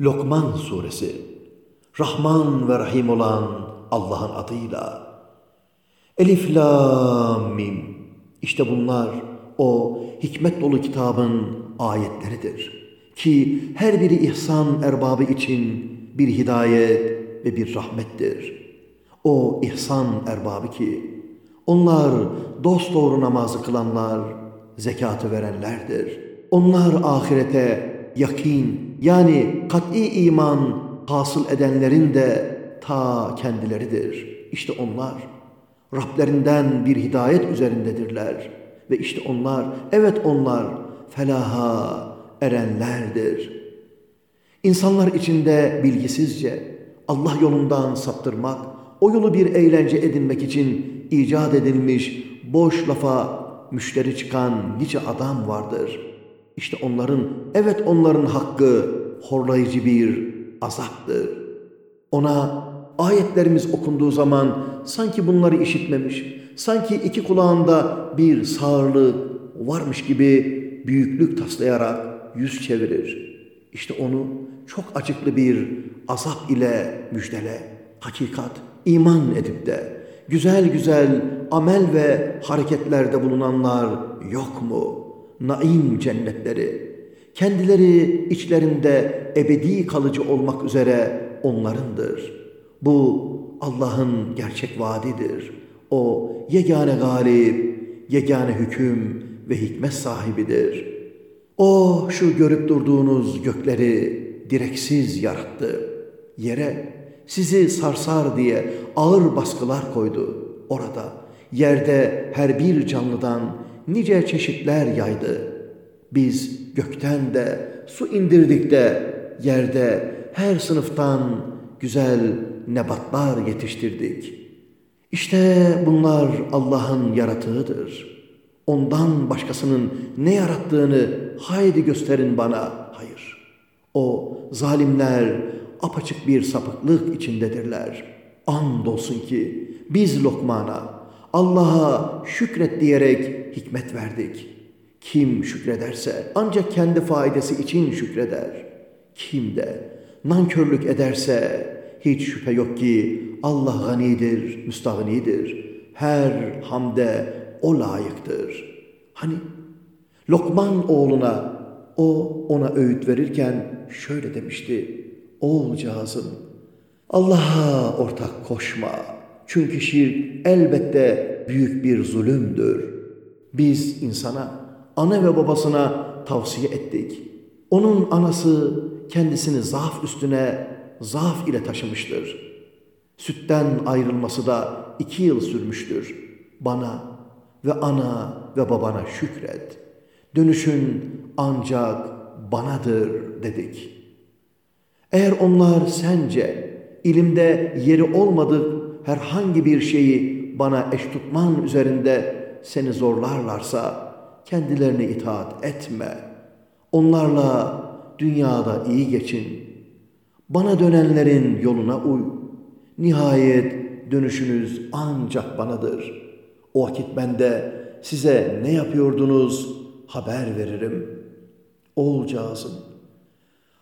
Lokman Suresi Rahman ve Rahim olan Allah'ın adıyla Elif la mim İşte bunlar o hikmet dolu kitabın ayetleridir. Ki her biri ihsan erbabı için bir hidayet ve bir rahmettir. O ihsan erbabı ki onlar dost doğru namazı kılanlar, zekatı verenlerdir. Onlar ahirete yakin yani kat'i iman hasıl edenlerin de ta kendileridir. İşte onlar Rablerinden bir hidayet üzerindedirler. Ve işte onlar, evet onlar felaha erenlerdir. İnsanlar içinde bilgisizce Allah yolundan saptırmak, o yolu bir eğlence edinmek için icat edilmiş boş lafa müşteri çıkan nice adam vardır. İşte onların, evet onların hakkı horlayıcı bir azaptır. Ona ayetlerimiz okunduğu zaman sanki bunları işitmemiş, sanki iki kulağında bir sağırlık varmış gibi büyüklük taslayarak yüz çevirir. İşte onu çok acıklı bir azap ile müjdele, hakikat, iman edip de güzel güzel amel ve hareketlerde bulunanlar yok mu? Naim cennetleri, kendileri içlerinde ebedi kalıcı olmak üzere onlarındır. Bu Allah'ın gerçek vaadidir. O yegane galip, yegane hüküm ve hikmet sahibidir. O şu görüp durduğunuz gökleri direksiz yarattı. Yere sizi sarsar diye ağır baskılar koydu. Orada yerde her bir canlıdan nice çeşitler yaydı. Biz gökten de su indirdik de yerde her sınıftan güzel nebatlar yetiştirdik. İşte bunlar Allah'ın yaratığıdır. Ondan başkasının ne yarattığını haydi gösterin bana. Hayır. O zalimler apaçık bir sapıklık içindedirler. Andolsun ki biz Lokman'a Allah'a şükret diyerek hikmet verdik. Kim şükrederse ancak kendi faydası için şükreder. Kim de nankörlük ederse hiç şüphe yok ki Allah ganidir, müstahnidir. Her hamde o layıktır. Hani Lokman oğluna o ona öğüt verirken şöyle demişti. Oğulcağızım Allah'a ortak koşma. Çünkü şirk elbette büyük bir zulümdür. Biz insana, ana ve babasına tavsiye ettik. Onun anası kendisini zaaf üstüne zaaf ile taşımıştır. Sütten ayrılması da iki yıl sürmüştür. Bana ve ana ve babana şükret. Dönüşün ancak banadır dedik. Eğer onlar sence ilimde yeri olmadık herhangi bir şeyi bana eş tutman üzerinde seni zorlarlarsa kendilerine itaat etme. Onlarla dünyada iyi geçin. Bana dönenlerin yoluna uy. Nihayet dönüşünüz ancak banadır. O vakit ben de size ne yapıyordunuz haber veririm. Oğulcağızım,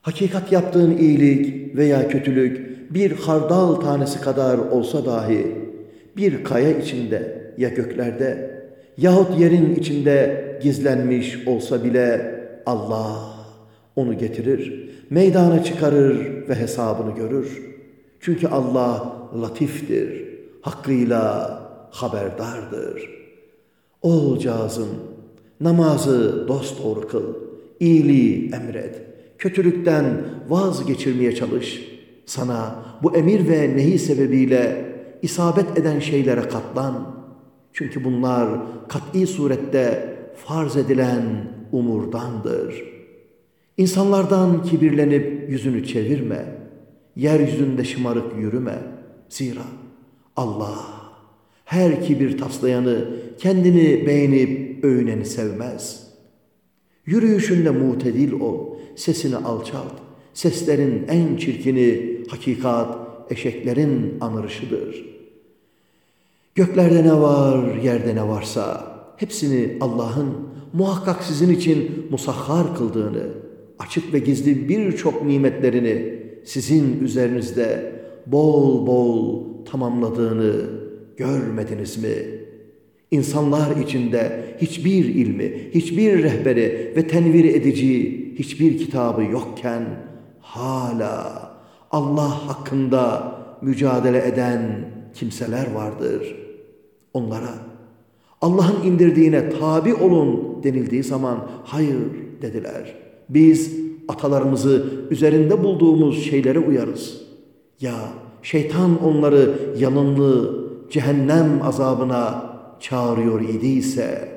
hakikat yaptığın iyilik veya kötülük bir hardal tanesi kadar olsa dahi bir kaya içinde ya göklerde yahut yerin içinde gizlenmiş olsa bile Allah onu getirir, meydana çıkarır ve hesabını görür. Çünkü Allah latiftir, hakkıyla haberdardır. Oğulcağızım, namazı dosdoğru kıl, iyiliği emret, kötülükten vazgeçirmeye çalış. Sana bu emir ve nehi sebebiyle isabet eden şeylere katlan. Çünkü bunlar kat'i surette farz edilen umurdandır. İnsanlardan kibirlenip yüzünü çevirme. Yeryüzünde şımarık yürüme. Zira Allah her kibir taslayanı kendini beğenip övüneni sevmez. Yürüyüşünde mutedil ol, sesini alçalt. Seslerin en çirkini hakikat, eşeklerin anırışıdır. Göklerde ne var, yerde ne varsa hepsini Allah'ın muhakkak sizin için musahhar kıldığını, açık ve gizli birçok nimetlerini sizin üzerinizde bol bol tamamladığını görmediniz mi? İnsanlar içinde hiçbir ilmi, hiçbir rehberi ve tenvir edici hiçbir kitabı yokken hala Allah hakkında mücadele eden kimseler vardır. Onlara Allah'ın indirdiğine tabi olun denildiği zaman hayır dediler. Biz atalarımızı üzerinde bulduğumuz şeylere uyarız. Ya şeytan onları yanımlı cehennem azabına çağırıyor idiyse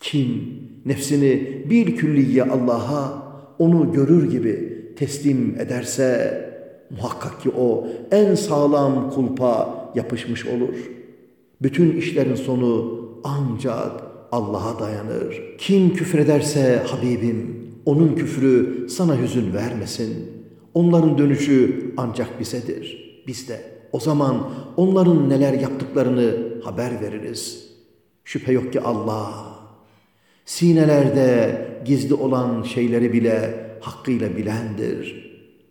kim nefsini bir külliye Allah'a onu görür gibi teslim ederse muhakkak ki o en sağlam kulpa yapışmış olur. Bütün işlerin sonu ancak Allah'a dayanır. Kim küfrederse Habibim onun küfrü sana hüzün vermesin. Onların dönüşü ancak bizedir. Biz de o zaman onların neler yaptıklarını haber veririz. Şüphe yok ki Allah sinelerde gizli olan şeyleri bile hakkıyla bilendir.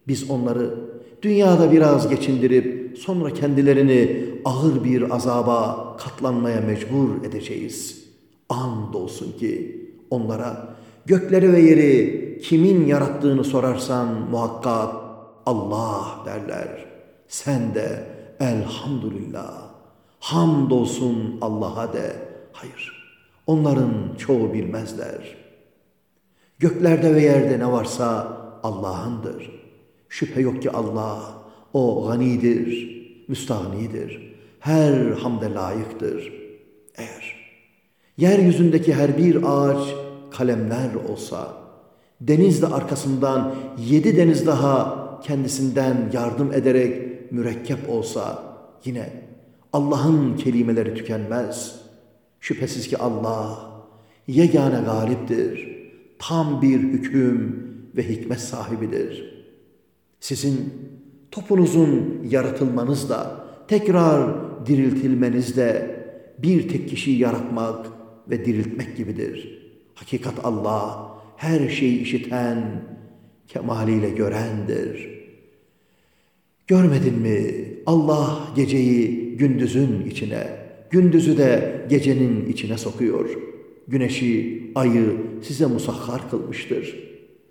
Biz onları dünyada biraz geçindirip sonra kendilerini ağır bir azaba katlanmaya mecbur edeceğiz. Andolsun ki onlara gökleri ve yeri kimin yarattığını sorarsan muhakkak Allah derler. Sen de elhamdülillah hamdolsun Allah'a de. Hayır onların çoğu bilmezler. Göklerde ve yerde ne varsa Allah'ındır. Şüphe yok ki Allah o ganidir, müstahnidir. Her hamde layıktır. Eğer yeryüzündeki her bir ağaç kalemler olsa, denizde arkasından yedi deniz daha kendisinden yardım ederek mürekkep olsa, yine Allah'ın kelimeleri tükenmez. Şüphesiz ki Allah yegane galiptir, tam bir hüküm ve hikmet sahibidir. Sizin topunuzun yaratılmanızda, tekrar diriltilmenizde bir tek kişiyi yaratmak ve diriltmek gibidir. Hakikat Allah her şeyi işiten, kemaliyle görendir. Görmedin mi Allah geceyi gündüzün içine, gündüzü de gecenin içine sokuyor. Güneşi, ayı size musahhar kılmıştır.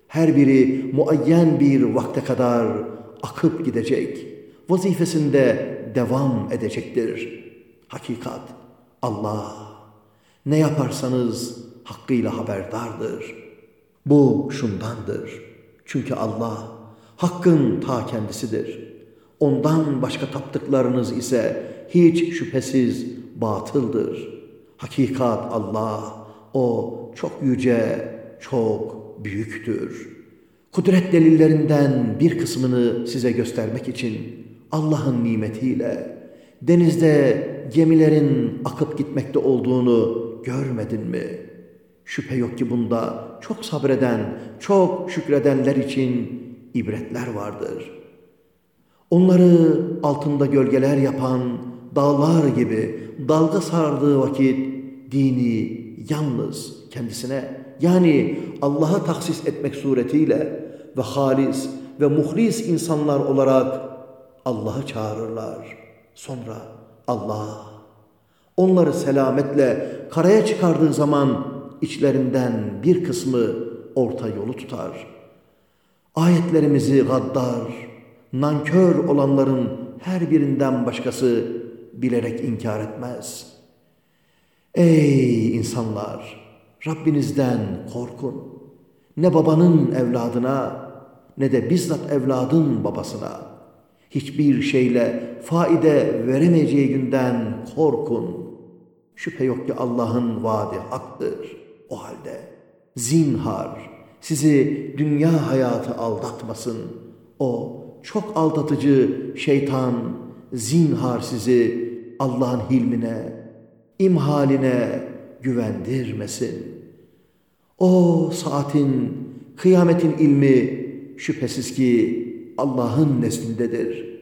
Her biri muayyen bir vakte kadar akıp gidecek. Vazifesinde devam edecektir. Hakikat Allah ne yaparsanız hakkıyla haberdardır. Bu şundandır. Çünkü Allah hakkın ta kendisidir. Ondan başka taptıklarınız ise hiç şüphesiz batıldır. Hakikat Allah, O çok yüce, çok büyüktür. Kudret delillerinden bir kısmını size göstermek için Allah'ın nimetiyle denizde gemilerin akıp gitmekte olduğunu görmedin mi? Şüphe yok ki bunda çok sabreden, çok şükredenler için ibretler vardır. Onları altında gölgeler yapan dağlar gibi dalga sardığı vakit dini yalnız kendisine yani Allah'a taksis etmek suretiyle ve halis ve muhlis insanlar olarak Allah'ı çağırırlar. Sonra Allah onları selametle karaya çıkardığı zaman içlerinden bir kısmı orta yolu tutar. Ayetlerimizi gaddar, nankör olanların her birinden başkası bilerek inkar etmez. Ey insanlar! Rabbinizden korkun. Ne babanın evladına ne de bizzat evladın babasına hiçbir şeyle faide veremeyeceği günden korkun. Şüphe yok ki Allah'ın vaadi haktır. O halde zinhar sizi dünya hayatı aldatmasın. O çok aldatıcı şeytan zinhar sizi Allah'ın hilmine, imhaline güvendirmesin. O saatin, kıyametin ilmi şüphesiz ki Allah'ın neslindedir.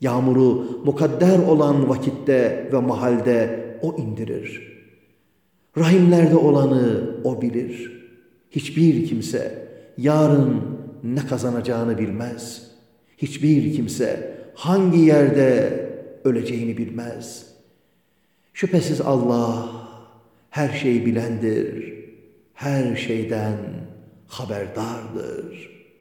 Yağmuru mukadder olan vakitte ve mahalde O indirir. Rahimlerde olanı O bilir. Hiçbir kimse yarın ne kazanacağını bilmez. Hiçbir kimse hangi yerde öleceğini bilmez. Şüphesiz Allah her şeyi bilendir, her şeyden haberdardır.''